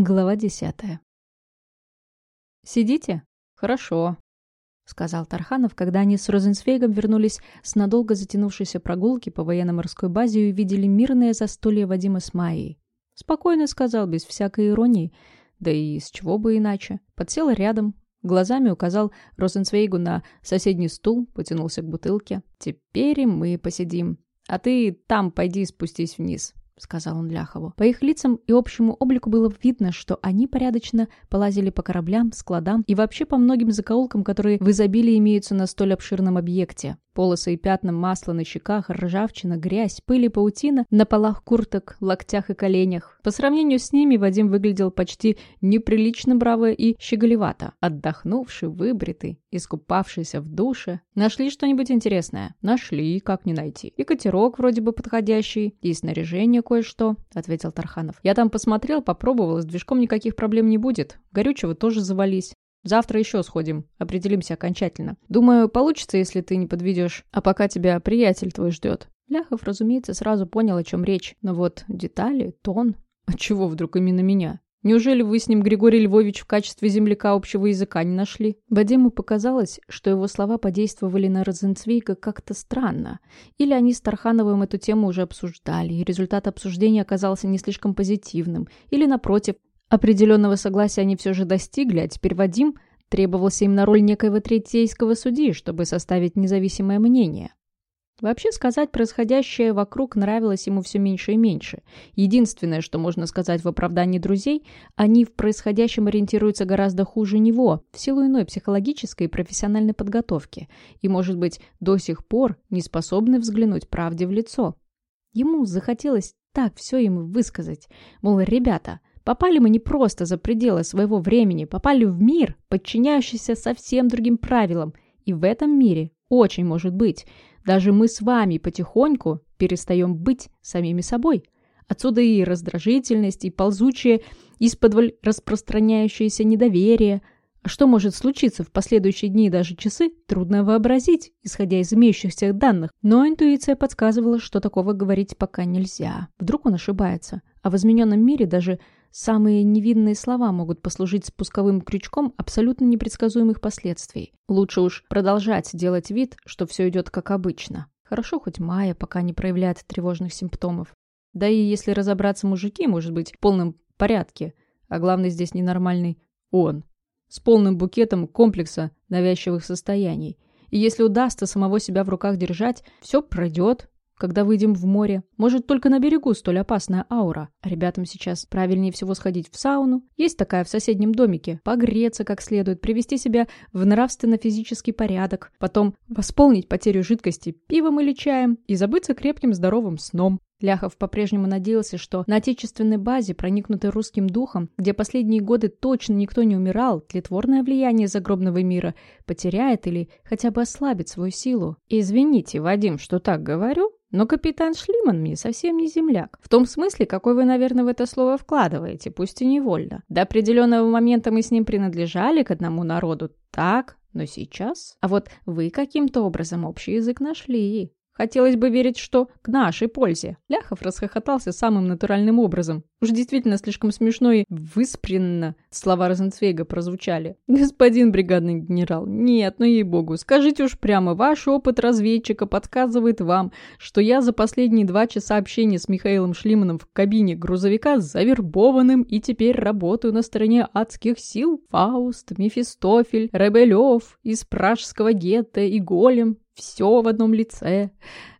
Глава десятая. «Сидите? Хорошо», — сказал Тарханов, когда они с Розенсвейгом вернулись с надолго затянувшейся прогулки по военно-морской базе и увидели мирное застолье Вадима с Майей. Спокойно сказал, без всякой иронии, да и с чего бы иначе. Подсел рядом, глазами указал Розенсвейгу на соседний стул, потянулся к бутылке. «Теперь мы посидим. А ты там пойди спустись вниз. — сказал он Ляхову. По их лицам и общему облику было видно, что они порядочно полазили по кораблям, складам и вообще по многим закоулкам, которые в изобилии имеются на столь обширном объекте. Полосы и пятна масла на щеках, ржавчина, грязь, пыль и паутина на полах курток, локтях и коленях. По сравнению с ними Вадим выглядел почти неприлично браво и щеголевато. Отдохнувший, выбритый, искупавшийся в душе. Нашли что-нибудь интересное? Нашли, как не найти. И катерок вроде бы подходящий, и снаряжение кое-что, ответил Тарханов. Я там посмотрел, попробовал, с движком никаких проблем не будет. Горючего тоже завались. Завтра еще сходим, определимся окончательно. Думаю, получится, если ты не подведешь. А пока тебя приятель твой ждет». Ляхов, разумеется, сразу понял, о чем речь. Но вот детали, тон... А чего вдруг именно меня? Неужели вы с ним, Григорий Львович, в качестве земляка общего языка не нашли? Вадиму показалось, что его слова подействовали на Розенцвейга как-то странно. Или они с Тархановым эту тему уже обсуждали, и результат обсуждения оказался не слишком позитивным. Или, напротив, Определенного согласия они все же достигли, а теперь Вадим требовался им на роль некоего третейского судьи, чтобы составить независимое мнение. Вообще сказать, происходящее вокруг нравилось ему все меньше и меньше. Единственное, что можно сказать в оправдании друзей, они в происходящем ориентируются гораздо хуже него, в силу иной психологической и профессиональной подготовки, и, может быть, до сих пор не способны взглянуть правде в лицо. Ему захотелось так все им высказать, мол, ребята, Попали мы не просто за пределы своего времени, попали в мир, подчиняющийся совсем другим правилам. И в этом мире очень может быть. Даже мы с вами потихоньку перестаем быть самими собой. Отсюда и раздражительность, и ползучее, из-под распространяющееся недоверие. А что может случиться в последующие дни и даже часы, трудно вообразить, исходя из имеющихся данных. Но интуиция подсказывала, что такого говорить пока нельзя. Вдруг он ошибается. А в измененном мире даже Самые невинные слова могут послужить спусковым крючком абсолютно непредсказуемых последствий. Лучше уж продолжать делать вид, что все идет как обычно. Хорошо хоть Майя пока не проявляет тревожных симптомов. Да и если разобраться, мужики, может быть, в полном порядке. А главный здесь ненормальный он. С полным букетом комплекса навязчивых состояний. И если удастся самого себя в руках держать, все пройдет, когда выйдем в море. Может, только на берегу столь опасная аура. Ребятам сейчас правильнее всего сходить в сауну. Есть такая в соседнем домике. Погреться как следует, привести себя в нравственно-физический порядок. Потом восполнить потерю жидкости пивом или чаем и забыться крепким здоровым сном. Ляхов по-прежнему надеялся, что на отечественной базе, проникнутой русским духом, где последние годы точно никто не умирал, тлетворное влияние загробного мира потеряет или хотя бы ослабит свою силу. «Извините, Вадим, что так говорю, но капитан Шлиман мне совсем не земляк. В том смысле, какой вы, наверное, в это слово вкладываете, пусть и невольно. До определенного момента мы с ним принадлежали к одному народу, так, но сейчас... А вот вы каким-то образом общий язык нашли. Хотелось бы верить, что к нашей пользе. Ляхов расхохотался самым натуральным образом. Уж действительно слишком смешно и выспренно слова Розенцвейга прозвучали. «Господин бригадный генерал, нет, ну ей-богу, скажите уж прямо, ваш опыт разведчика подсказывает вам, что я за последние два часа общения с Михаилом Шлиманом в кабине грузовика завербованным и теперь работаю на стороне адских сил. Фауст, Мефистофель, Ребелев из пражского гетто и Голем все в одном лице.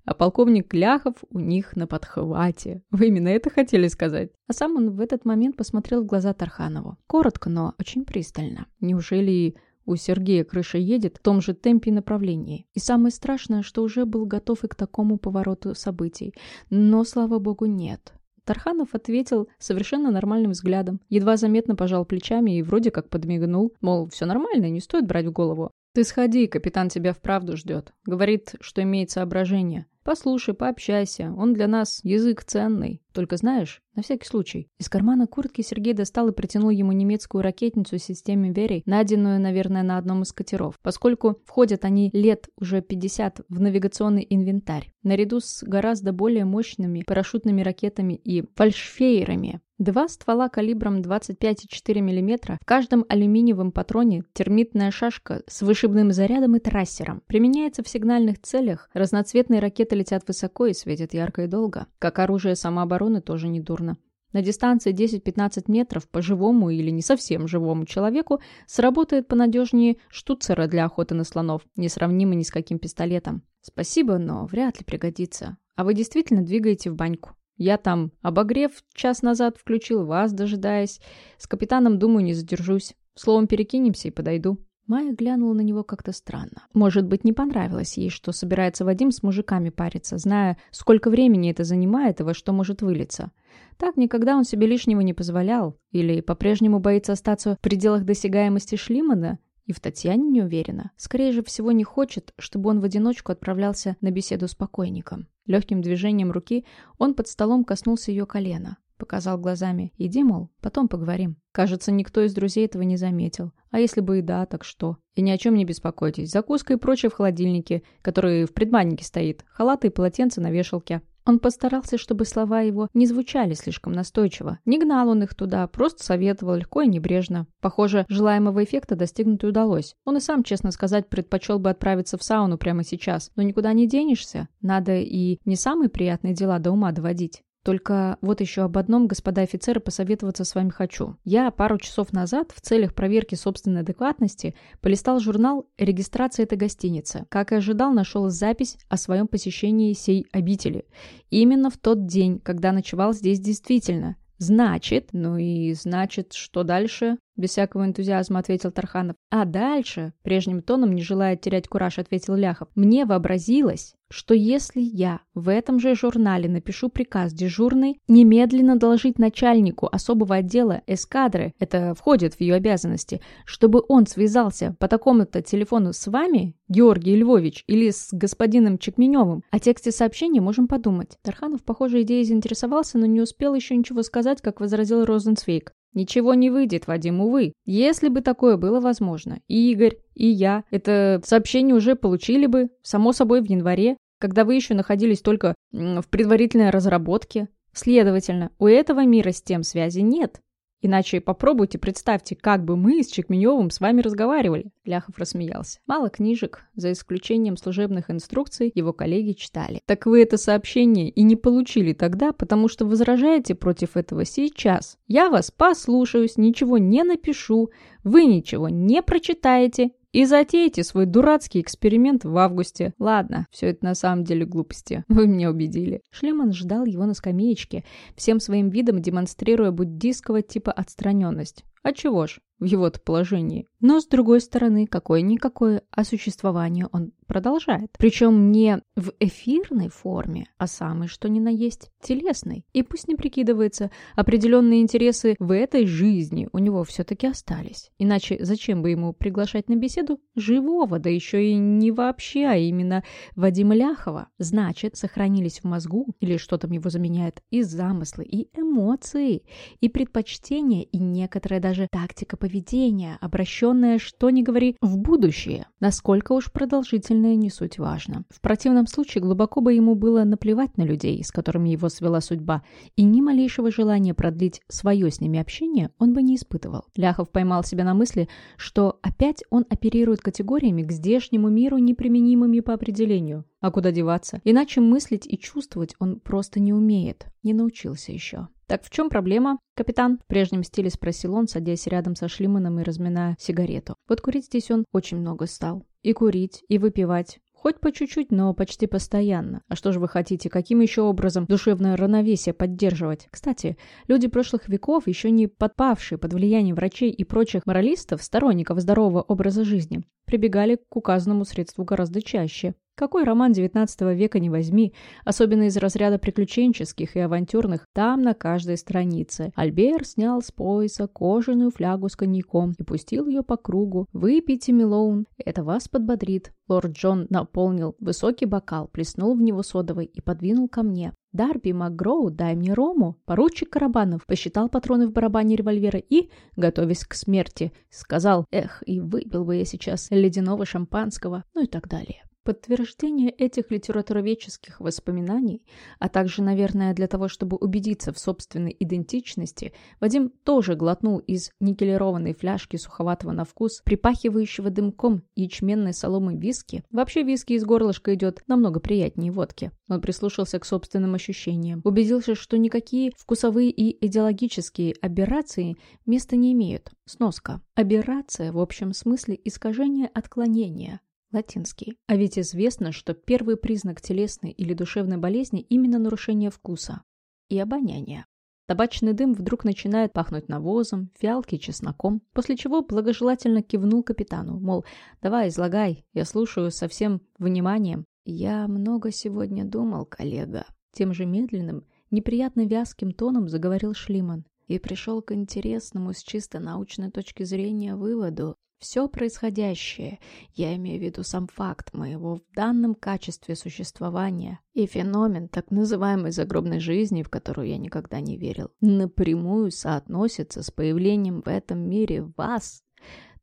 А полковник Ляхов у них на подхвате. Вы именно это хотели сказать? А сам он в этот момент посмотрел в глаза Тарханову. Коротко, но очень пристально. Неужели у Сергея крыша едет в том же темпе и направлении. И самое страшное, что уже был готов и к такому повороту событий. Но, слава богу, нет. Тарханов ответил совершенно нормальным взглядом. Едва заметно пожал плечами и вроде как подмигнул. Мол, все нормально, не стоит брать в голову. «Ты сходи, капитан тебя вправду ждет. Говорит, что имеет соображение. Послушай, пообщайся. Он для нас язык ценный. Только знаешь, на всякий случай». Из кармана куртки Сергей достал и протянул ему немецкую ракетницу системы Верей, найденную, наверное, на одном из катеров, поскольку входят они лет уже 50 в навигационный инвентарь, наряду с гораздо более мощными парашютными ракетами и фальшфейерами. Два ствола калибром 25,4 мм, в каждом алюминиевом патроне термитная шашка с вышибным зарядом и трассером. Применяется в сигнальных целях, разноцветные ракеты летят высоко и светят ярко и долго. Как оружие самообороны тоже недурно. На дистанции 10-15 метров по живому или не совсем живому человеку сработает понадежнее штуцера для охоты на слонов, несравнимо ни с каким пистолетом. Спасибо, но вряд ли пригодится. А вы действительно двигаете в баньку? Я там, обогрев, час назад включил, вас дожидаясь. С капитаном, думаю, не задержусь. Словом, перекинемся и подойду». Майя глянула на него как-то странно. Может быть, не понравилось ей, что собирается Вадим с мужиками париться, зная, сколько времени это занимает и во что может вылиться. Так никогда он себе лишнего не позволял. Или по-прежнему боится остаться в пределах досягаемости Шлимана, и в Татьяне не уверена. Скорее же всего не хочет, чтобы он в одиночку отправлялся на беседу с покойником. Легким движением руки он под столом коснулся ее колена. Показал глазами. «Иди, мол, потом поговорим». Кажется, никто из друзей этого не заметил. А если бы и да, так что? И ни о чем не беспокойтесь. Закуска и прочее в холодильнике, который в предбаннике стоит. Халаты и полотенца на вешалке. Он постарался, чтобы слова его не звучали слишком настойчиво. Не гнал он их туда, просто советовал легко и небрежно. Похоже, желаемого эффекта достигнуть удалось. Он и сам, честно сказать, предпочел бы отправиться в сауну прямо сейчас. Но никуда не денешься. Надо и не самые приятные дела до ума доводить. Только вот еще об одном, господа офицеры, посоветоваться с вами хочу. Я пару часов назад в целях проверки собственной адекватности полистал журнал регистрации этой гостиницы. Как и ожидал, нашел запись о своем посещении сей обители. Именно в тот день, когда ночевал здесь действительно. Значит, ну и значит, что дальше? Без всякого энтузиазма ответил Тарханов. А дальше, прежним тоном, не желая терять кураж, ответил Ляхов. Мне вообразилось, что если я в этом же журнале напишу приказ дежурной немедленно доложить начальнику особого отдела эскадры, это входит в ее обязанности, чтобы он связался по такому-то телефону с вами, Георгий Львович, или с господином Чекменевым, о тексте сообщения можем подумать. Тарханов, похоже, идеей заинтересовался, но не успел еще ничего сказать, как возразил Розенцвейк. Ничего не выйдет, Вадим, увы. Если бы такое было возможно, и Игорь, и я это сообщение уже получили бы, само собой, в январе, когда вы еще находились только в предварительной разработке. Следовательно, у этого мира с тем связи нет. Иначе попробуйте представьте, как бы мы с Чекменевым с вами разговаривали. Ляхов рассмеялся. Мало книжек, за исключением служебных инструкций, его коллеги читали. Так вы это сообщение и не получили тогда, потому что возражаете против этого сейчас. Я вас послушаюсь, ничего не напишу, вы ничего не прочитаете, и затеете свой дурацкий эксперимент в августе. Ладно, все это на самом деле глупости. Вы меня убедили. Шлеман ждал его на скамеечке, всем своим видом демонстрируя буддийского типа отстраненность. А чего ж, в его-то положении. Но, с другой стороны, какое-никакое осуществование он продолжает. Причем не в эфирной форме, а самый что ни на есть телесной. И пусть не прикидывается, определенные интересы в этой жизни у него все-таки остались. Иначе зачем бы ему приглашать на беседу живого, да еще и не вообще, а именно Вадима Ляхова? Значит, сохранились в мозгу, или что там его заменяет, и замыслы, и эмоции, и предпочтения, и некоторая даже тактика поведения обращенное, что ни говори, в будущее. Насколько уж продолжительное не суть важно. В противном случае глубоко бы ему было наплевать на людей, с которыми его свела судьба, и ни малейшего желания продлить свое с ними общение он бы не испытывал. Ляхов поймал себя на мысли, что опять он оперирует категориями к здешнему миру неприменимыми по определению. А куда деваться? Иначе мыслить и чувствовать он просто не умеет, не научился еще. «Так в чем проблема, капитан?» В прежнем стиле спросил он, садясь рядом со Шлиманом и разминая сигарету. Вот курить здесь он очень много стал. И курить, и выпивать. Хоть по чуть-чуть, но почти постоянно. А что же вы хотите, каким еще образом душевное равновесие поддерживать? Кстати, люди прошлых веков, еще не подпавшие под влияние врачей и прочих моралистов, сторонников здорового образа жизни, прибегали к указанному средству гораздо чаще. Какой роман XIX века не возьми, особенно из разряда приключенческих и авантюрных, там на каждой странице. Альбер снял с пояса кожаную флягу с коньяком и пустил ее по кругу. «Выпейте, Милоун, это вас подбодрит». Лорд Джон наполнил высокий бокал, плеснул в него содовой и подвинул ко мне. «Дарби Макгроу, дай мне рому!» Поручик Карабанов посчитал патроны в барабане револьвера и, готовясь к смерти, сказал «Эх, и выпил бы я сейчас ледяного шампанского», ну и так далее. Подтверждение этих литературоведческих воспоминаний, а также, наверное, для того, чтобы убедиться в собственной идентичности, Вадим тоже глотнул из никелированной фляжки суховатого на вкус, припахивающего дымком ячменной соломы виски. Вообще виски из горлышка идет намного приятнее водки. Он прислушался к собственным ощущениям, убедился, что никакие вкусовые и идеологические аберрации места не имеют. Сноска. Аберрация в общем смысле искажение отклонения, латинский. А ведь известно, что первый признак телесной или душевной болезни именно нарушение вкуса и обоняния. Табачный дым вдруг начинает пахнуть навозом, фиалки чесноком, после чего благожелательно кивнул капитану, мол, давай, излагай, я слушаю со всем вниманием. Я много сегодня думал, коллега. Тем же медленным, неприятно вязким тоном заговорил Шлиман и пришел к интересному с чисто научной точки зрения выводу, все происходящее, я имею в виду сам факт моего в данном качестве существования и феномен так называемой загробной жизни, в которую я никогда не верил, напрямую соотносится с появлением в этом мире вас,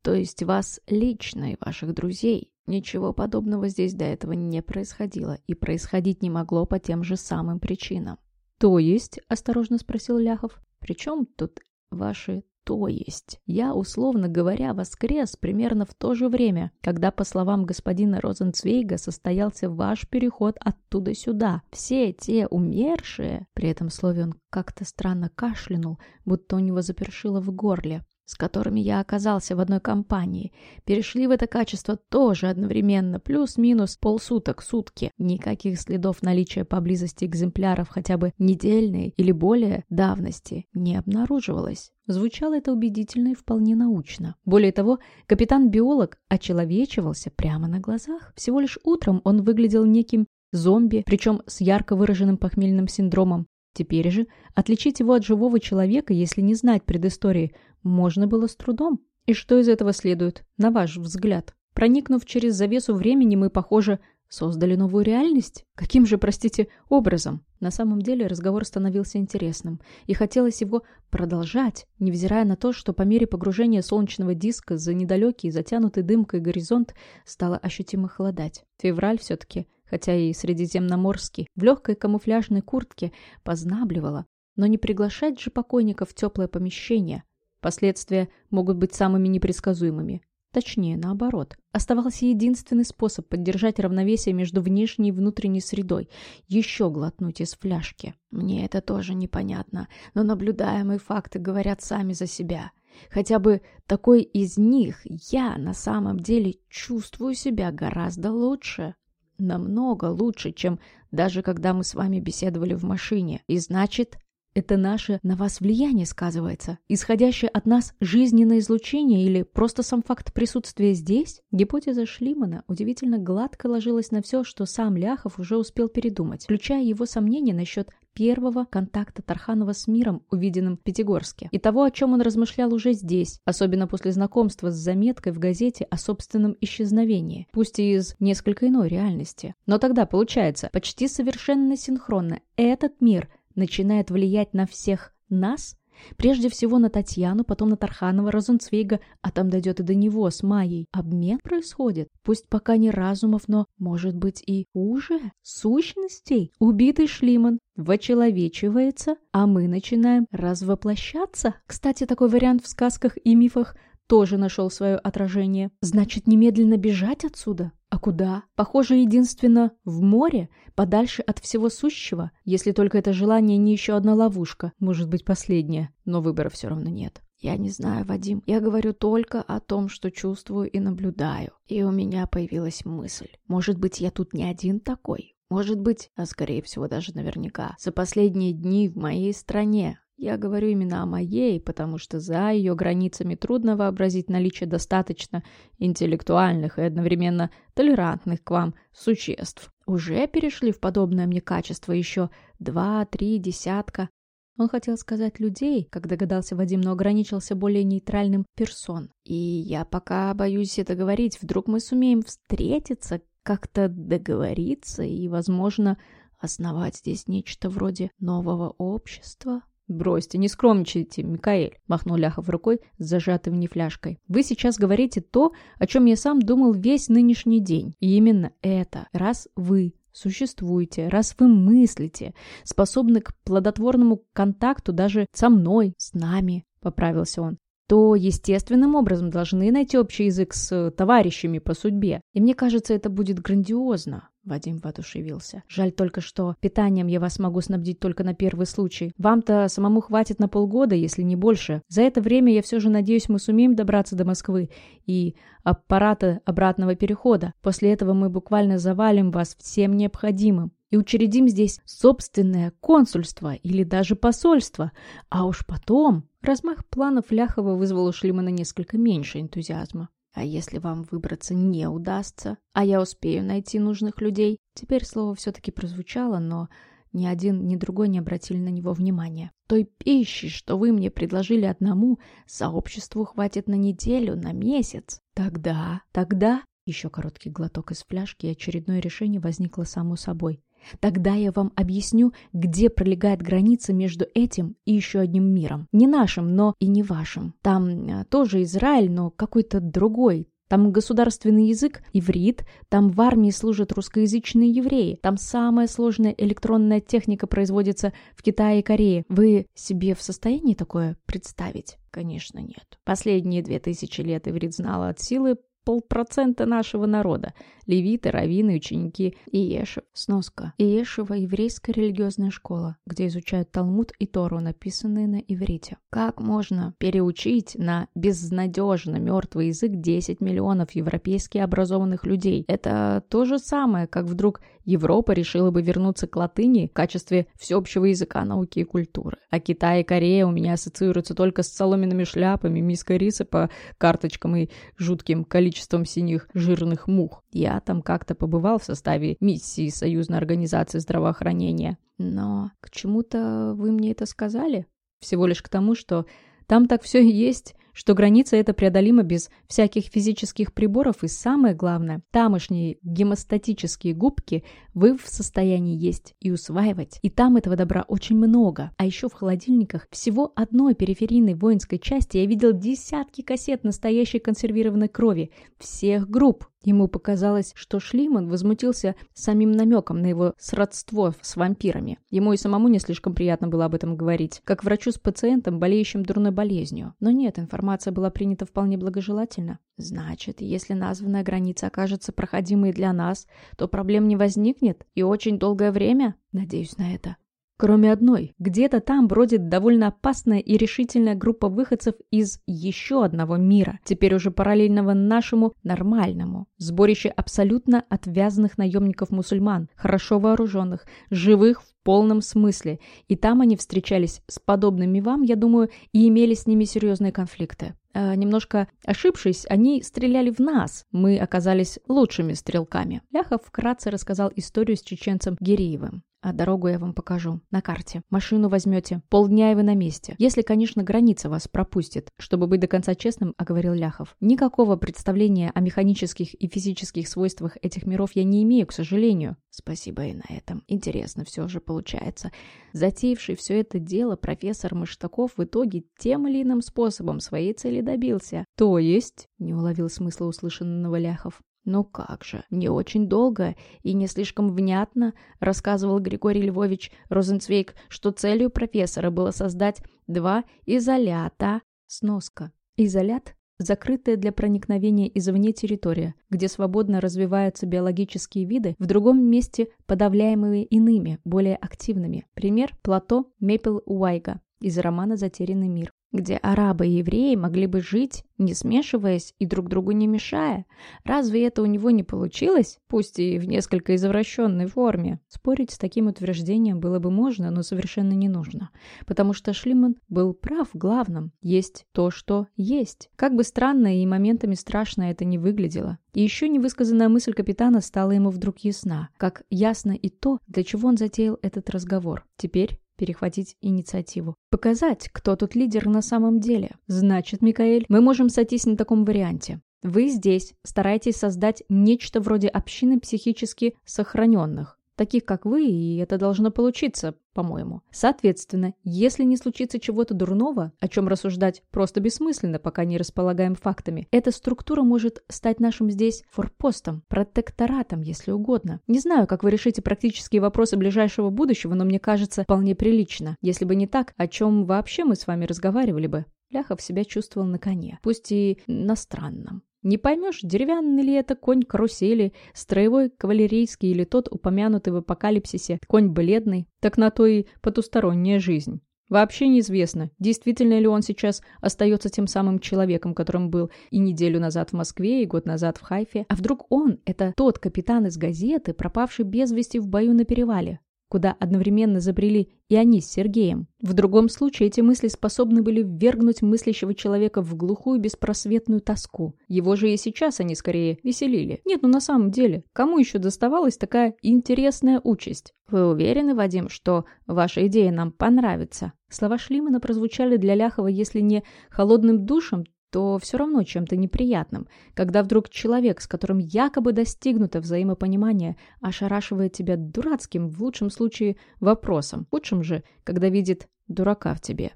то есть вас лично и ваших друзей. Ничего подобного здесь до этого не происходило и происходить не могло по тем же самым причинам. «То есть?» – осторожно спросил Ляхов. «Причем тут ваши то есть, я, условно говоря, воскрес примерно в то же время, когда, по словам господина Розенцвейга, состоялся ваш переход оттуда сюда. Все те умершие, при этом слове он как-то странно кашлянул, будто у него запершило в горле, с которыми я оказался в одной компании, перешли в это качество тоже одновременно, плюс-минус полсуток, сутки. Никаких следов наличия поблизости экземпляров хотя бы недельной или более давности не обнаруживалось. Звучало это убедительно и вполне научно. Более того, капитан-биолог очеловечивался прямо на глазах. Всего лишь утром он выглядел неким зомби, причем с ярко выраженным похмельным синдромом. Теперь же отличить его от живого человека, если не знать предыстории, можно было с трудом. И что из этого следует, на ваш взгляд? Проникнув через завесу времени, мы, похоже, создали новую реальность? Каким же, простите, образом? На самом деле разговор становился интересным, и хотелось его продолжать, невзирая на то, что по мере погружения солнечного диска за недалекий, затянутый дымкой горизонт стало ощутимо холодать. Февраль все-таки хотя и средиземноморский, в легкой камуфляжной куртке, познабливала. Но не приглашать же покойника в теплое помещение. Последствия могут быть самыми непредсказуемыми. Точнее, наоборот. Оставался единственный способ поддержать равновесие между внешней и внутренней средой. Еще глотнуть из фляжки. Мне это тоже непонятно, но наблюдаемые факты говорят сами за себя. Хотя бы такой из них я на самом деле чувствую себя гораздо лучше. Намного лучше, чем даже когда мы с вами беседовали в машине. И значит, это наше на вас влияние сказывается, исходящее от нас жизненное излучение или просто сам факт присутствия здесь? Гипотеза Шлимана удивительно гладко ложилась на все, что сам Ляхов уже успел передумать, включая его сомнения насчет первого контакта Тарханова с миром, увиденным в Пятигорске, и того, о чем он размышлял уже здесь, особенно после знакомства с заметкой в газете о собственном исчезновении, пусть и из несколько иной реальности. Но тогда, получается, почти совершенно синхронно этот мир начинает влиять на всех нас – Прежде всего на Татьяну, потом на Тарханова, Розенцвейга, а там дойдет и до него с Майей. Обмен происходит. Пусть пока не разумов, но, может быть, и уже сущностей. Убитый Шлиман вочеловечивается, а мы начинаем развоплощаться. Кстати, такой вариант в сказках и мифах тоже нашел свое отражение. Значит, немедленно бежать отсюда? А куда? Похоже, единственно в море, подальше от всего сущего, если только это желание не еще одна ловушка, может быть, последняя, но выбора все равно нет. Я не знаю, Вадим, я говорю только о том, что чувствую и наблюдаю. И у меня появилась мысль. Может быть, я тут не один такой? Может быть, а скорее всего даже наверняка, за последние дни в моей стране я говорю именно о моей, потому что за ее границами трудно вообразить наличие достаточно интеллектуальных и одновременно толерантных к вам существ. Уже перешли в подобное мне качество еще два-три десятка. Он хотел сказать людей, как догадался Вадим, но ограничился более нейтральным персон. И я пока боюсь это говорить, вдруг мы сумеем встретиться, как-то договориться и, возможно, основать здесь нечто вроде нового общества. «Бросьте, не скромничайте, Микаэль», — махнул Ляхов рукой с зажатой в ней фляжкой. «Вы сейчас говорите то, о чем я сам думал весь нынешний день. И именно это. Раз вы существуете, раз вы мыслите, способны к плодотворному контакту даже со мной, с нами», — поправился он то естественным образом должны найти общий язык с товарищами по судьбе. И мне кажется, это будет грандиозно. Вадим воодушевился. «Жаль только, что питанием я вас могу снабдить только на первый случай. Вам-то самому хватит на полгода, если не больше. За это время я все же надеюсь, мы сумеем добраться до Москвы и аппарата обратного перехода. После этого мы буквально завалим вас всем необходимым и учредим здесь собственное консульство или даже посольство. А уж потом...» Размах планов Ляхова вызвал у Шлимана несколько меньше энтузиазма. А если вам выбраться не удастся, а я успею найти нужных людей? Теперь слово все-таки прозвучало, но ни один, ни другой не обратили на него внимания. Той пищи, что вы мне предложили одному, сообществу хватит на неделю, на месяц. Тогда, тогда... Еще короткий глоток из фляжки, и очередное решение возникло само собой. Тогда я вам объясню, где пролегает граница между этим и еще одним миром. Не нашим, но и не вашим. Там э, тоже Израиль, но какой-то другой. Там государственный язык – иврит, там в армии служат русскоязычные евреи, там самая сложная электронная техника производится в Китае и Корее. Вы себе в состоянии такое представить? Конечно, нет. Последние две тысячи лет иврит знала от силы полпроцента нашего народа – левиты, раввины, ученики Иешев. Сноска. Иешева – еврейская религиозная школа, где изучают Талмуд и Тору, написанные на иврите. Как можно переучить на безнадежно мертвый язык 10 миллионов европейски образованных людей? Это то же самое, как вдруг Европа решила бы вернуться к латыни в качестве всеобщего языка науки и культуры. А Китай и Корея у меня ассоциируются только с соломенными шляпами, миской риса по карточкам и жутким количеством синих жирных мух. Я там как-то побывал в составе миссии Союзной организации здравоохранения. Но к чему-то вы мне это сказали? Всего лишь к тому, что там так все и есть, что граница эта преодолима без всяких физических приборов, и самое главное, тамошние гемостатические губки вы в состоянии есть и усваивать. И там этого добра очень много. А еще в холодильниках всего одной периферийной воинской части я видел десятки кассет настоящей консервированной крови всех групп. Ему показалось, что Шлиман возмутился самим намеком на его сродство с вампирами. Ему и самому не слишком приятно было об этом говорить, как врачу с пациентом, болеющим дурной болезнью. Но нет, информация была принята вполне благожелательно. Значит, если названная граница окажется проходимой для нас, то проблем не возникнет и очень долгое время? Надеюсь на это. Кроме одной, где-то там бродит довольно опасная и решительная группа выходцев из еще одного мира, теперь уже параллельного нашему нормальному. Сборище абсолютно отвязанных наемников-мусульман, хорошо вооруженных, живых в полном смысле. И там они встречались с подобными вам, я думаю, и имели с ними серьезные конфликты. Э, немножко ошибшись, они стреляли в нас. Мы оказались лучшими стрелками. Ляхов вкратце рассказал историю с чеченцем Гиреевым. А дорогу я вам покажу. На карте. Машину возьмете. Полдня и вы на месте. Если, конечно, граница вас пропустит. Чтобы быть до конца честным, оговорил Ляхов. Никакого представления о механических и физических свойствах этих миров я не имею, к сожалению. Спасибо и на этом. Интересно все же получается. Затеявший все это дело профессор Мыштаков в итоге тем или иным способом своей цели добился. То есть, не уловил смысла услышанного Ляхов, «Ну как же, не очень долго и не слишком внятно», рассказывал Григорий Львович Розенцвейк, что целью профессора было создать два изолята. Сноска. Изолят – закрытая для проникновения извне территория, где свободно развиваются биологические виды, в другом месте подавляемые иными, более активными. Пример – плато Мейпл-Уайга из романа «Затерянный мир» где арабы и евреи могли бы жить, не смешиваясь и друг другу не мешая. Разве это у него не получилось, пусть и в несколько извращенной форме? Спорить с таким утверждением было бы можно, но совершенно не нужно, потому что Шлиман был прав в главном – есть то, что есть. Как бы странно и моментами страшно это не выглядело. И еще невысказанная мысль капитана стала ему вдруг ясна, как ясно и то, для чего он затеял этот разговор. Теперь перехватить инициативу. Показать, кто тут лидер на самом деле. Значит, Микаэль, мы можем сойтись на таком варианте. Вы здесь стараетесь создать нечто вроде общины психически сохраненных. Таких как вы, и это должно получиться, по-моему. Соответственно, если не случится чего-то дурного, о чем рассуждать просто бессмысленно, пока не располагаем фактами, эта структура может стать нашим здесь форпостом, протекторатом, если угодно. Не знаю, как вы решите практические вопросы ближайшего будущего, но мне кажется вполне прилично. Если бы не так, о чем вообще мы с вами разговаривали бы? Ляхов себя чувствовал на коне, пусть и на странном. Не поймешь, деревянный ли это конь карусели, строевой кавалерийский или тот упомянутый в апокалипсисе конь бледный, так на то и потусторонняя жизнь. Вообще неизвестно, действительно ли он сейчас остается тем самым человеком, которым был и неделю назад в Москве, и год назад в Хайфе. А вдруг он – это тот капитан из газеты, пропавший без вести в бою на перевале? Куда одновременно забрели и они с Сергеем. В другом случае эти мысли способны были ввергнуть мыслящего человека в глухую беспросветную тоску. Его же и сейчас они скорее веселили. Нет, ну на самом деле, кому еще доставалась такая интересная участь? Вы уверены, Вадим, что ваша идея нам понравится? Слова Шлимана прозвучали для Ляхова, если не холодным душем, то все равно чем-то неприятным, когда вдруг человек, с которым якобы достигнуто взаимопонимание, ошарашивает тебя дурацким, в лучшем случае, вопросом, в худшем же, когда видит дурака в тебе.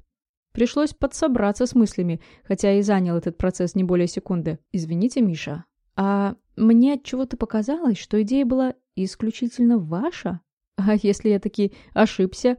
Пришлось подсобраться с мыслями, хотя и занял этот процесс не более секунды. «Извините, Миша, а мне от чего-то показалось, что идея была исключительно ваша? А если я таки ошибся?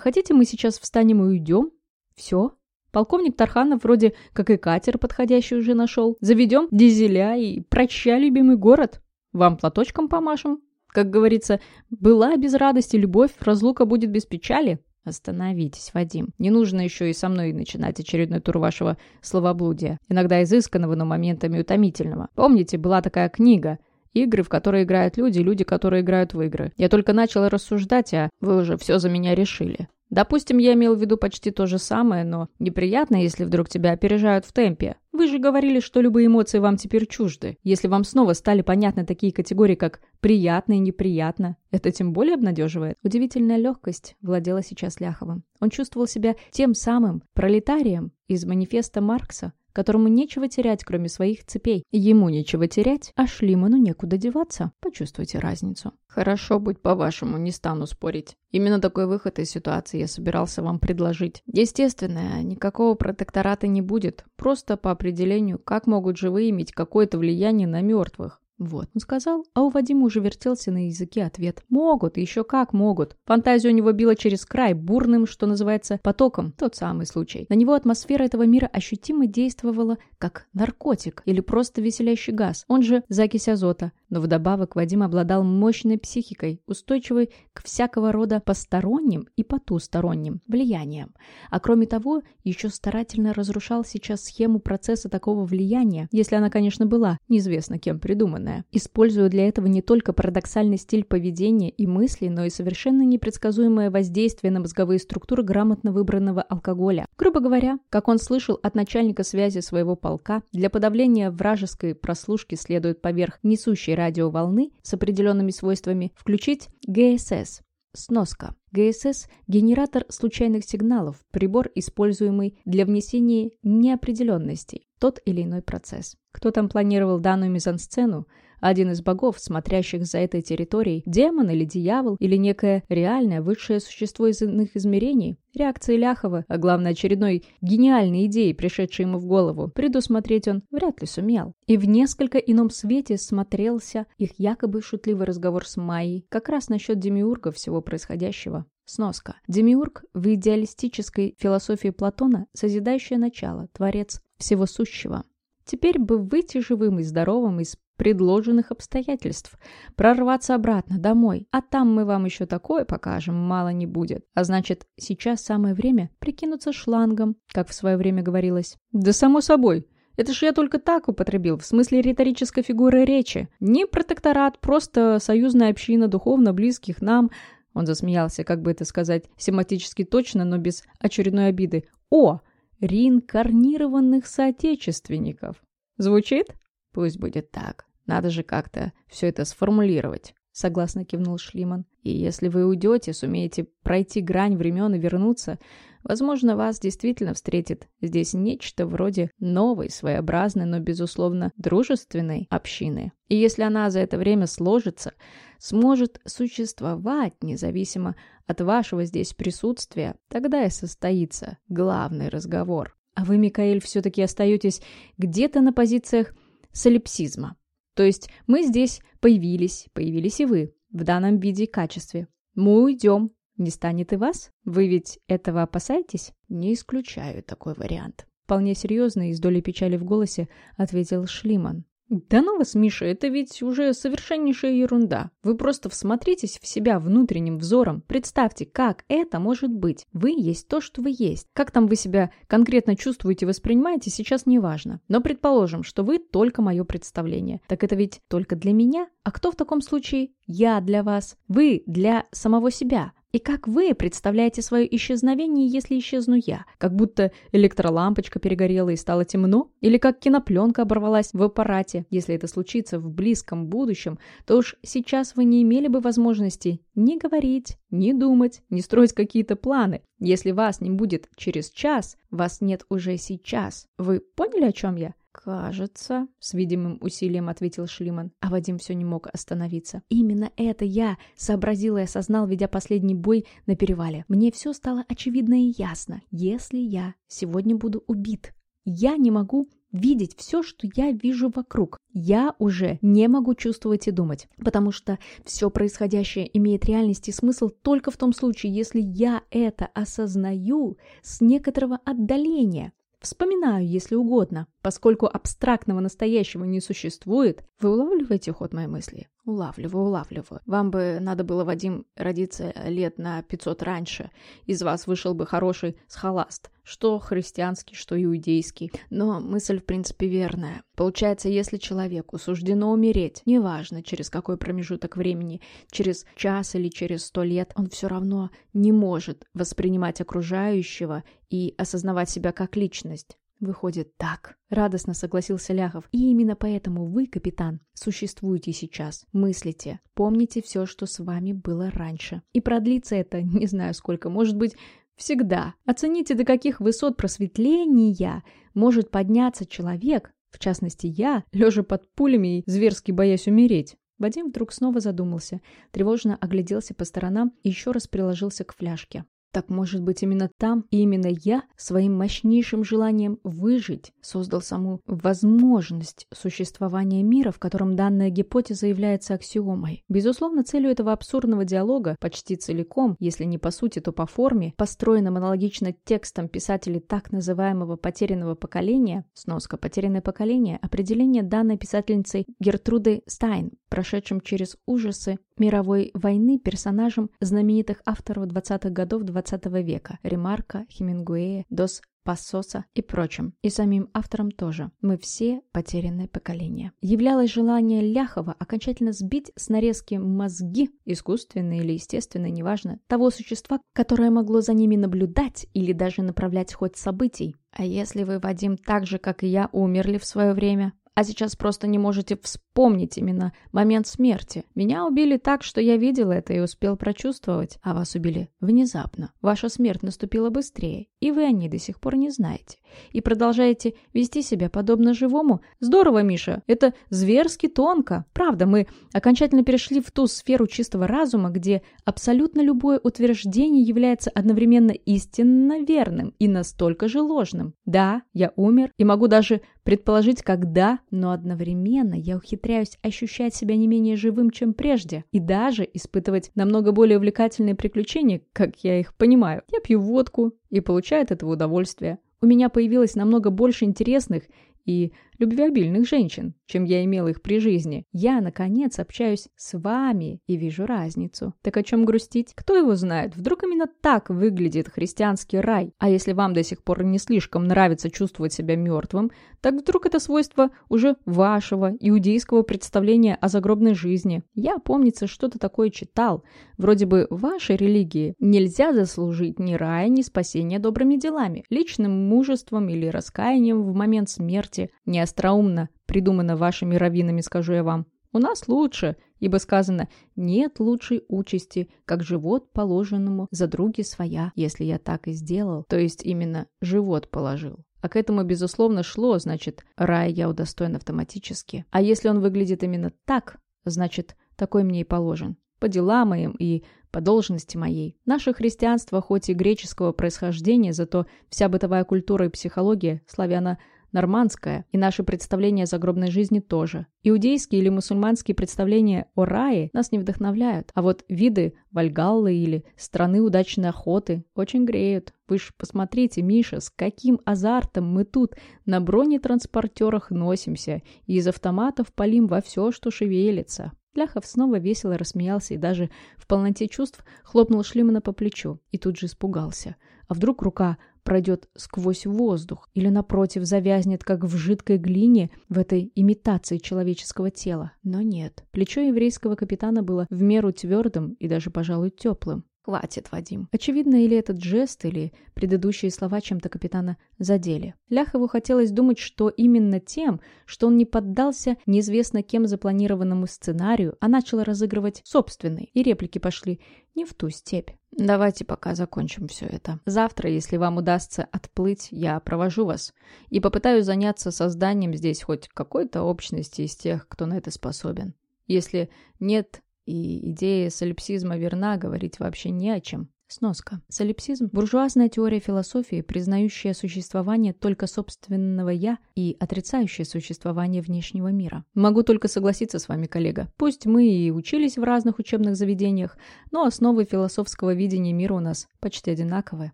Хотите, мы сейчас встанем и уйдем? Все?» Полковник Тарханов вроде как и катер подходящий уже нашел. Заведем дизеля и прощай, любимый город. Вам платочком помашем. Как говорится, была без радости любовь, разлука будет без печали. Остановитесь, Вадим. Не нужно еще и со мной начинать очередной тур вашего словоблудия. Иногда изысканного, но моментами утомительного. Помните, была такая книга Игры, в которые играют люди, люди, которые играют в игры. Я только начала рассуждать, а вы уже все за меня решили. Допустим, я имел в виду почти то же самое, но неприятно, если вдруг тебя опережают в темпе. Вы же говорили, что любые эмоции вам теперь чужды. Если вам снова стали понятны такие категории, как «приятно» и «неприятно», это тем более обнадеживает. Удивительная легкость владела сейчас Ляховым. Он чувствовал себя тем самым пролетарием из манифеста Маркса, которому нечего терять, кроме своих цепей. Ему нечего терять, а Шлиману некуда деваться. Почувствуйте разницу. Хорошо быть по-вашему, не стану спорить. Именно такой выход из ситуации я собирался вам предложить. Естественно, никакого протектората не будет. Просто по определению, как могут живые иметь какое-то влияние на мертвых. Вот, он сказал, а у Вадима уже вертелся на языке ответ. Могут, еще как могут. Фантазия у него била через край, бурным, что называется, потоком. Тот самый случай. На него атмосфера этого мира ощутимо действовала как наркотик или просто веселящий газ. Он же закись азота. Но вдобавок Вадим обладал мощной психикой, устойчивой к всякого рода посторонним и потусторонним влияниям. А кроме того, еще старательно разрушал сейчас схему процесса такого влияния, если она, конечно, была, неизвестно кем придуманная. Используя для этого не только парадоксальный стиль поведения и мыслей, но и совершенно непредсказуемое воздействие на мозговые структуры грамотно выбранного алкоголя. Грубо говоря, как он слышал от начальника связи своего полка, для подавления вражеской прослушки следует поверх несущей радиоволны с определенными свойствами включить ГСС. Сноска. ГСС – генератор случайных сигналов, прибор, используемый для внесения неопределенностей тот или иной процесс. Кто там планировал данную мизансцену, один из богов, смотрящих за этой территорией, демон или дьявол, или некое реальное высшее существо из иных измерений, реакции Ляхова, а главное очередной гениальной идеи, пришедшей ему в голову, предусмотреть он вряд ли сумел. И в несколько ином свете смотрелся их якобы шутливый разговор с Майей, как раз насчет демиурга всего происходящего. Сноска. Демиург в идеалистической философии Платона – созидающее начало, творец всего сущего. Теперь бы выйти живым и здоровым из предложенных обстоятельств, прорваться обратно домой, а там мы вам еще такое покажем, мало не будет. А значит, сейчас самое время прикинуться шлангом, как в свое время говорилось. Да само собой. Это же я только так употребил, в смысле риторической фигуры речи. Не протекторат, просто союзная община духовно близких нам. Он засмеялся, как бы это сказать, семантически точно, но без очередной обиды. О, реинкарнированных соотечественников. Звучит? Пусть будет так. Надо же как-то все это сформулировать. Согласно кивнул Шлиман. И если вы уйдете, сумеете пройти грань времен и вернуться, Возможно, вас действительно встретит здесь нечто вроде новой, своеобразной, но, безусловно, дружественной общины. И если она за это время сложится, сможет существовать независимо от вашего здесь присутствия, тогда и состоится главный разговор. А вы, Микаэль, все-таки остаетесь где-то на позициях солипсизма. То есть мы здесь появились, появились и вы, в данном виде и качестве. Мы уйдем, не станет и вас? Вы ведь этого опасаетесь? Не исключаю такой вариант. Вполне серьезно и с долей печали в голосе ответил Шлиман. «Да ну вас, Миша, это ведь уже совершеннейшая ерунда. Вы просто всмотритесь в себя внутренним взором. Представьте, как это может быть. Вы есть то, что вы есть. Как там вы себя конкретно чувствуете воспринимаете, сейчас не важно. Но предположим, что вы только мое представление. Так это ведь только для меня? А кто в таком случае я для вас? Вы для самого себя. И как вы представляете свое исчезновение, если исчезну я? Как будто электролампочка перегорела и стало темно? Или как кинопленка оборвалась в аппарате? Если это случится в близком будущем, то уж сейчас вы не имели бы возможности ни говорить, ни думать, ни строить какие-то планы. Если вас не будет через час, вас нет уже сейчас. Вы поняли, о чем я? «Кажется», — с видимым усилием ответил Шлиман, а Вадим все не мог остановиться. «Именно это я сообразил и осознал, ведя последний бой на перевале. Мне все стало очевидно и ясно. Если я сегодня буду убит, я не могу видеть все, что я вижу вокруг. Я уже не могу чувствовать и думать, потому что все происходящее имеет реальность и смысл только в том случае, если я это осознаю с некоторого отдаления. Вспоминаю, если угодно. Поскольку абстрактного настоящего не существует, вы улавливаете ход моей мысли? Улавливаю, улавливаю. Вам бы надо было, Вадим, родиться лет на 500 раньше. Из вас вышел бы хороший схоласт. Что христианский, что иудейский. Но мысль, в принципе, верная. Получается, если человеку суждено умереть, неважно, через какой промежуток времени, через час или через сто лет, он все равно не может воспринимать окружающего и осознавать себя как личность. Выходит так. Радостно согласился Ляхов. И именно поэтому вы, капитан, существуете сейчас. Мыслите. Помните все, что с вами было раньше. И продлится это, не знаю сколько, может быть, всегда. Оцените, до каких высот просветления может подняться человек, в частности я, лежа под пулями и зверски боясь умереть. Вадим вдруг снова задумался, тревожно огляделся по сторонам и еще раз приложился к фляжке. Так может быть именно там именно я своим мощнейшим желанием выжить создал саму возможность существования мира, в котором данная гипотеза является аксиомой. Безусловно, целью этого абсурдного диалога почти целиком, если не по сути, то по форме, построенным аналогично текстам писателей так называемого потерянного поколения, сноска «потерянное поколение», определение данной писательницей Гертруды Стайн, прошедшим через ужасы мировой войны персонажем знаменитых авторов 20-х годов 20 -го века – Ремарка, Хемингуэя, Дос Пассоса и прочим. И самим авторам тоже. Мы все потерянное поколение. Являлось желание Ляхова окончательно сбить с нарезки мозги, искусственные или естественные, неважно, того существа, которое могло за ними наблюдать или даже направлять ход событий. А если вы, Вадим, так же, как и я, умерли в свое время, а сейчас просто не можете вспомнить именно момент смерти. Меня убили так, что я видел это и успел прочувствовать, а вас убили внезапно. Ваша смерть наступила быстрее, и вы о ней до сих пор не знаете. И продолжаете вести себя подобно живому. Здорово, Миша, это зверски тонко. Правда, мы окончательно перешли в ту сферу чистого разума, где абсолютно любое утверждение является одновременно истинно верным и настолько же ложным. Да, я умер и могу даже предположить, когда, но одновременно я ухитряюсь ощущать себя не менее живым, чем прежде, и даже испытывать намного более увлекательные приключения, как я их понимаю. Я пью водку и получаю от этого удовольствие. У меня появилось намного больше интересных и любвеобильных женщин, чем я имел их при жизни. Я, наконец, общаюсь с вами и вижу разницу. Так о чем грустить? Кто его знает? Вдруг именно так выглядит христианский рай? А если вам до сих пор не слишком нравится чувствовать себя мертвым, так вдруг это свойство уже вашего иудейского представления о загробной жизни. Я, помнится, что-то такое читал. Вроде бы вашей религии нельзя заслужить ни рая, ни спасения добрыми делами, личным мужеством или раскаянием в момент смерти, не остроумно придумано вашими раввинами, скажу я вам. У нас лучше, ибо сказано «нет лучшей участи, как живот положенному за други своя, если я так и сделал», то есть именно живот положил. А к этому, безусловно, шло, значит, рай я удостоен автоматически. А если он выглядит именно так, значит, такой мне и положен. По делам моим и по должности моей. Наше христианство, хоть и греческого происхождения, зато вся бытовая культура и психология славяно нормандская, и наши представления о загробной жизни тоже. Иудейские или мусульманские представления о рае нас не вдохновляют, а вот виды Вальгаллы или страны удачной охоты очень греют. Вы ж посмотрите, Миша, с каким азартом мы тут на бронетранспортерах носимся и из автоматов палим во все, что шевелится. Ляхов снова весело рассмеялся и даже в полноте чувств хлопнул Шлимана по плечу и тут же испугался. А вдруг рука пройдет сквозь воздух или, напротив, завязнет, как в жидкой глине в этой имитации человеческого тела. Но нет. Плечо еврейского капитана было в меру твердым и даже, пожалуй, теплым. «Хватит, Вадим». Очевидно, или этот жест, или предыдущие слова чем-то капитана задели. Ляхову хотелось думать, что именно тем, что он не поддался неизвестно кем запланированному сценарию, а начал разыгрывать собственный, и реплики пошли не в ту степь. Давайте пока закончим все это. Завтра, если вам удастся отплыть, я провожу вас и попытаюсь заняться созданием здесь хоть какой-то общности из тех, кто на это способен. Если нет, и идея солипсизма верна, говорить вообще не о чем. Сноска. Солипсизм – буржуазная теория философии, признающая существование только собственного «я» и отрицающая существование внешнего мира. Могу только согласиться с вами, коллега. Пусть мы и учились в разных учебных заведениях, но основы философского видения мира у нас почти одинаковые.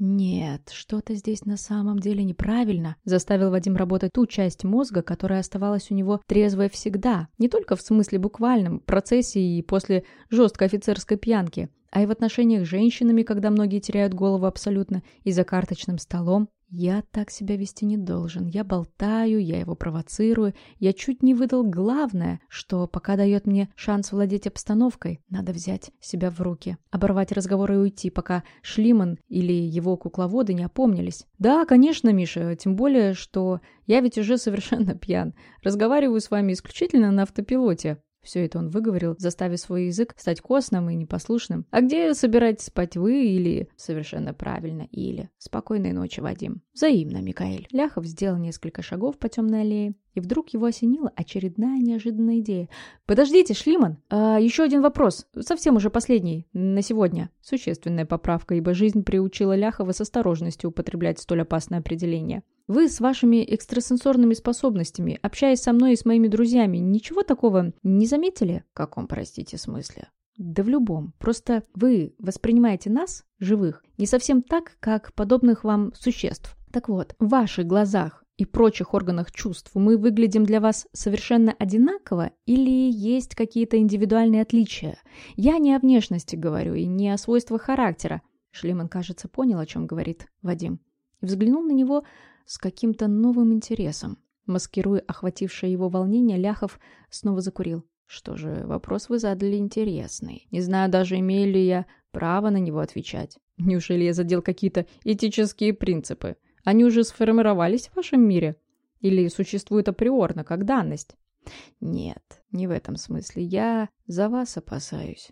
«Нет, что-то здесь на самом деле неправильно», – заставил Вадим работать ту часть мозга, которая оставалась у него трезвой всегда, не только в смысле буквальном, процессе и после жесткой офицерской пьянки, а и в отношениях с женщинами, когда многие теряют голову абсолютно, и за карточным столом. Я так себя вести не должен. Я болтаю, я его провоцирую. Я чуть не выдал главное, что пока дает мне шанс владеть обстановкой, надо взять себя в руки. Оборвать разговор и уйти, пока Шлиман или его кукловоды не опомнились. Да, конечно, Миша, тем более, что я ведь уже совершенно пьян. Разговариваю с вами исключительно на автопилоте. Все это он выговорил, заставив свой язык стать костным и непослушным. «А где собираетесь спать вы или...» «Совершенно правильно, или...» «Спокойной ночи, Вадим». «Взаимно, Микаэль». Ляхов сделал несколько шагов по темной аллее, и вдруг его осенила очередная неожиданная идея. «Подождите, Шлиман! А, еще один вопрос, совсем уже последний, на сегодня». Существенная поправка, ибо жизнь приучила Ляхова с осторожностью употреблять столь опасное определение. Вы с вашими экстрасенсорными способностями, общаясь со мной и с моими друзьями, ничего такого не заметили? В каком, простите, смысле? Да в любом. Просто вы воспринимаете нас, живых, не совсем так, как подобных вам существ. Так вот, в ваших глазах и прочих органах чувств мы выглядим для вас совершенно одинаково или есть какие-то индивидуальные отличия? Я не о внешности говорю и не о свойствах характера. Шлеман, кажется, понял, о чем говорит Вадим. Взглянул на него с каким-то новым интересом. Маскируя охватившее его волнение, Ляхов снова закурил. Что же, вопрос вы задали интересный. Не знаю даже, имею ли я право на него отвечать. Неужели я задел какие-то этические принципы? Они уже сформировались в вашем мире? Или существуют априорно, как данность? Нет, не в этом смысле. Я за вас опасаюсь.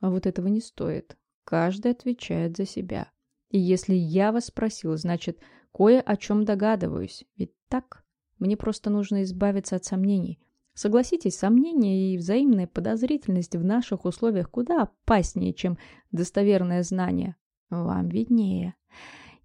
А вот этого не стоит. Каждый отвечает за себя. И если я вас спросил, значит, Кое о чем догадываюсь, ведь так? Мне просто нужно избавиться от сомнений. Согласитесь, сомнения и взаимная подозрительность в наших условиях куда опаснее, чем достоверное знание. Вам виднее.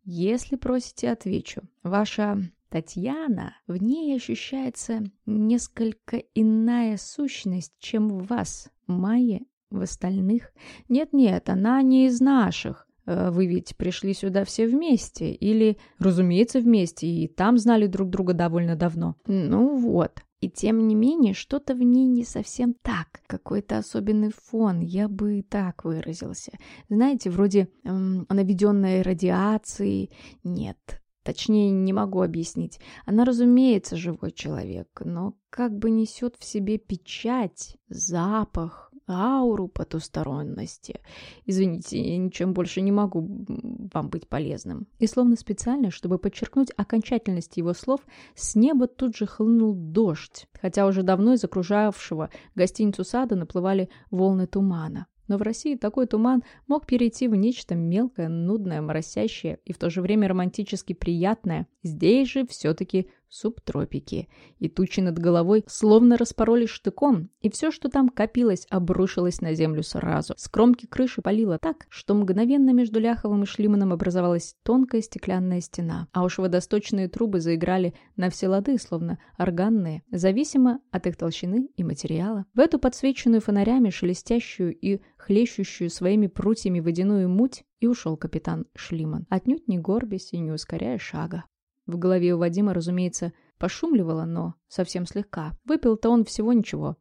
Если просите, отвечу. Ваша Татьяна, в ней ощущается несколько иная сущность, чем в вас, Майе, в остальных. Нет-нет, она не из наших. Э, вы ведь пришли сюда все вместе. Или, разумеется, вместе, и там знали друг друга довольно давно. Ну вот. И тем не менее, что-то в ней не совсем так. Какой-то особенный фон, я бы так выразился. Знаете, вроде эм, наведенной радиацией. Нет, Точнее, не могу объяснить. Она, разумеется, живой человек, но как бы несет в себе печать, запах, ауру потусторонности. Извините, я ничем больше не могу вам быть полезным. И словно специально, чтобы подчеркнуть окончательность его слов, с неба тут же хлынул дождь, хотя уже давно из окружавшего гостиницу сада наплывали волны тумана. Но в России такой туман мог перейти в нечто мелкое, нудное, моросящее и в то же время романтически приятное. Здесь же все-таки субтропики. И тучи над головой словно распороли штыком, и все, что там копилось, обрушилось на землю сразу. С кромки крыши палило так, что мгновенно между Ляховым и Шлиманом образовалась тонкая стеклянная стена. А уж водосточные трубы заиграли на все лады, словно органные, зависимо от их толщины и материала. В эту подсвеченную фонарями, шелестящую и хлещущую своими прутьями водяную муть и ушел капитан Шлиман, отнюдь не горбясь и не ускоряя шага. В голове у Вадима, разумеется, пошумливало, но совсем слегка. Выпил-то он всего ничего.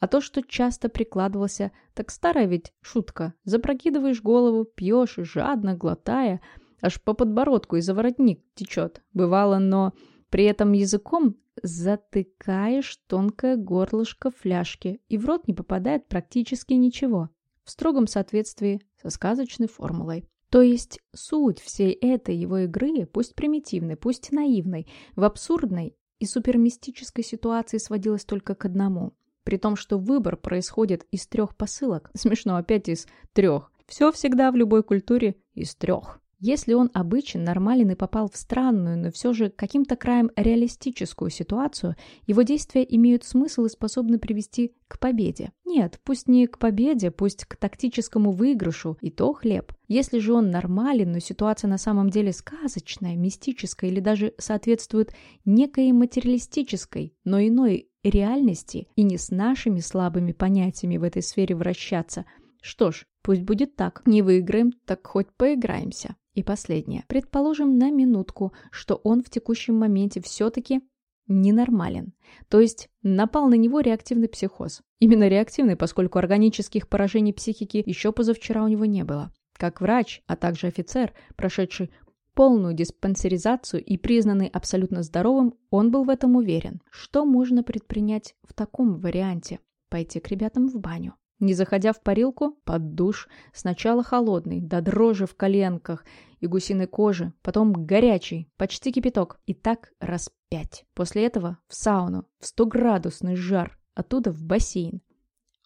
А то, что часто прикладывался, так старая ведь шутка. Запрокидываешь голову, пьешь, жадно глотая, аж по подбородку и за воротник течет. Бывало, но при этом языком затыкаешь тонкое горлышко фляжки, и в рот не попадает практически ничего. В строгом соответствии со сказочной формулой. То есть суть всей этой его игры, пусть примитивной, пусть наивной, в абсурдной и супермистической ситуации сводилась только к одному. При том, что выбор происходит из трех посылок. Смешно опять из трех. Все всегда в любой культуре из трех. Если он обычен, нормален и попал в странную, но все же каким-то краем реалистическую ситуацию, его действия имеют смысл и способны привести к победе. Нет, пусть не к победе, пусть к тактическому выигрышу, и то хлеб. Если же он нормален, но ситуация на самом деле сказочная, мистическая или даже соответствует некой материалистической, но иной реальности и не с нашими слабыми понятиями в этой сфере вращаться, что ж, пусть будет так. Не выиграем, так хоть поиграемся. И последнее. Предположим на минутку, что он в текущем моменте все-таки ненормален. То есть напал на него реактивный психоз. Именно реактивный, поскольку органических поражений психики еще позавчера у него не было. Как врач, а также офицер, прошедший полную диспансеризацию и признанный абсолютно здоровым, он был в этом уверен. Что можно предпринять в таком варианте? Пойти к ребятам в баню. Не заходя в парилку, под душ, сначала холодный, до дрожи в коленках и гусиной кожи, потом горячий, почти кипяток, и так раз пять. После этого в сауну, в 100-градусный жар, оттуда в бассейн.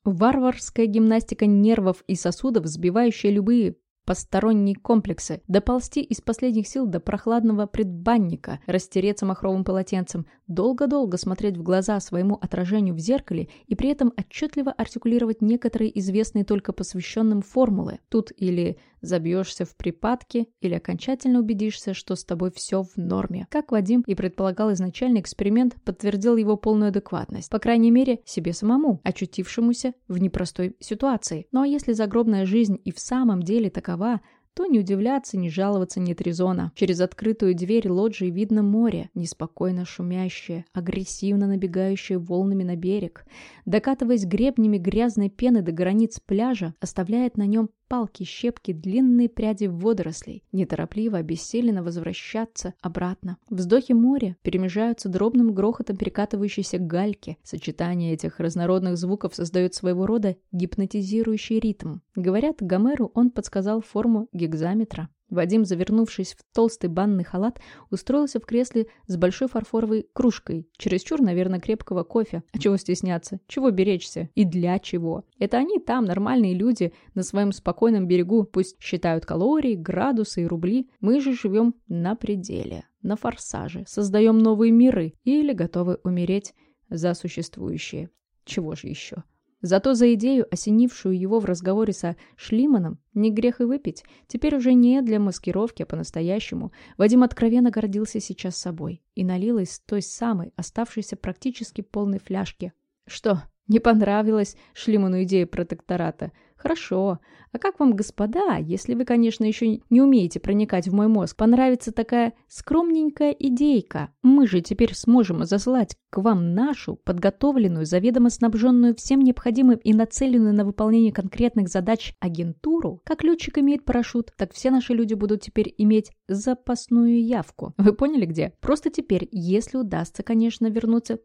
Варварская гимнастика нервов и сосудов, сбивающая любые посторонние комплексы, доползти из последних сил до прохладного предбанника, растереться махровым полотенцем, долго-долго смотреть в глаза своему отражению в зеркале и при этом отчетливо артикулировать некоторые известные только посвященным формулы. Тут или забьешься в припадке, или окончательно убедишься, что с тобой все в норме. Как Вадим и предполагал изначальный эксперимент подтвердил его полную адекватность. По крайней мере, себе самому, очутившемуся в непростой ситуации. Ну а если загробная жизнь и в самом деле такова, то не удивляться, не жаловаться нет резона. Через открытую дверь лоджии видно море, неспокойно шумящее, агрессивно набегающее волнами на берег. Докатываясь гребнями грязной пены до границ пляжа, оставляет на нем палки, щепки, длинные пряди водорослей, неторопливо, обессиленно возвращаться обратно. Вздохи моря перемежаются дробным грохотом перекатывающейся гальки. Сочетание этих разнородных звуков создает своего рода гипнотизирующий ритм. Говорят, Гомеру он подсказал форму гигзаметра. Вадим, завернувшись в толстый банный халат, устроился в кресле с большой фарфоровой кружкой, чересчур, наверное, крепкого кофе. А чего стесняться? Чего беречься? И для чего? Это они там, нормальные люди, на своем спокойном берегу, пусть считают калории, градусы и рубли. Мы же живем на пределе, на форсаже, создаем новые миры или готовы умереть за существующие. Чего же еще? Зато за идею, осенившую его в разговоре со Шлиманом, не грех и выпить. Теперь уже не для маскировки, а по-настоящему. Вадим откровенно гордился сейчас собой и налил из той самой, оставшейся практически полной фляжки. Что, не понравилась Шлиману идея протектората? Хорошо. А как вам, господа, если вы, конечно, еще не умеете проникать в мой мозг, понравится такая скромненькая идейка? Мы же теперь сможем заслать к вам нашу, подготовленную, заведомо снабженную всем необходимым и нацеленную на выполнение конкретных задач агентуру. Как летчик имеет парашют, так все наши люди будут теперь иметь запасную явку. Вы поняли где? Просто теперь, если удастся, конечно, вернуться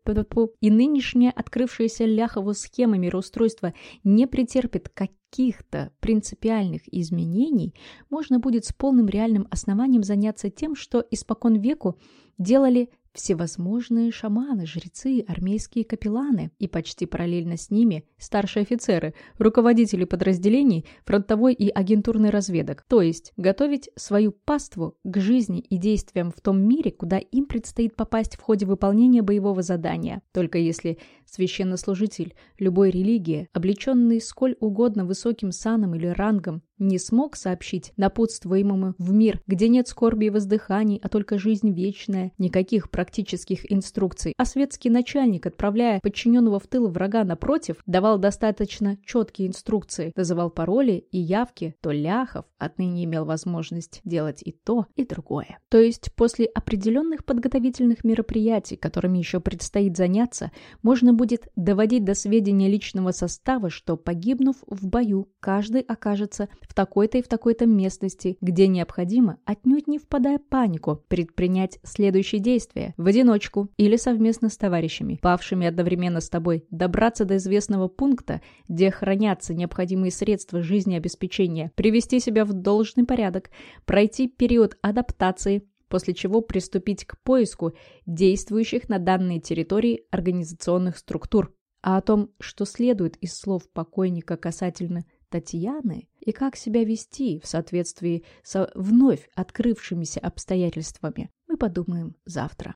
и нынешняя открывшаяся ляхову схема мироустройства не претерпит каких-то принципиальных изменений, можно будет с полным реальным основанием заняться тем, что испокон веку делали всевозможные шаманы, жрецы, армейские капелланы и почти параллельно с ними старшие офицеры, руководители подразделений фронтовой и агентурной разведок, то есть готовить свою паству к жизни и действиям в том мире, куда им предстоит попасть в ходе выполнения боевого задания. Только если священнослужитель любой религии, облеченный сколь угодно высоким саном или рангом, не смог сообщить напутствуемому в мир, где нет скорби и воздыханий, а только жизнь вечная, никаких практических инструкций, а светский начальник, отправляя подчиненного в тыл врага напротив, давал достаточно четкие инструкции, называл пароли и явки, то Ляхов отныне имел возможность делать и то, и другое. То есть после определенных подготовительных мероприятий, которыми еще предстоит заняться, можно будет доводить до сведения личного состава, что, погибнув в бою, каждый окажется в такой-то и в такой-то местности, где необходимо, отнюдь не впадая в панику, предпринять следующие действия в одиночку или совместно с товарищами, павшими одновременно с тобой, добраться до известного пункта, где хранятся необходимые средства жизнеобеспечения, привести себя в должный порядок, пройти период адаптации, после чего приступить к поиску действующих на данной территории организационных структур. А о том, что следует из слов покойника касательно Татьяны и как себя вести в соответствии со вновь открывшимися обстоятельствами, мы подумаем завтра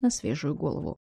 на свежую голову.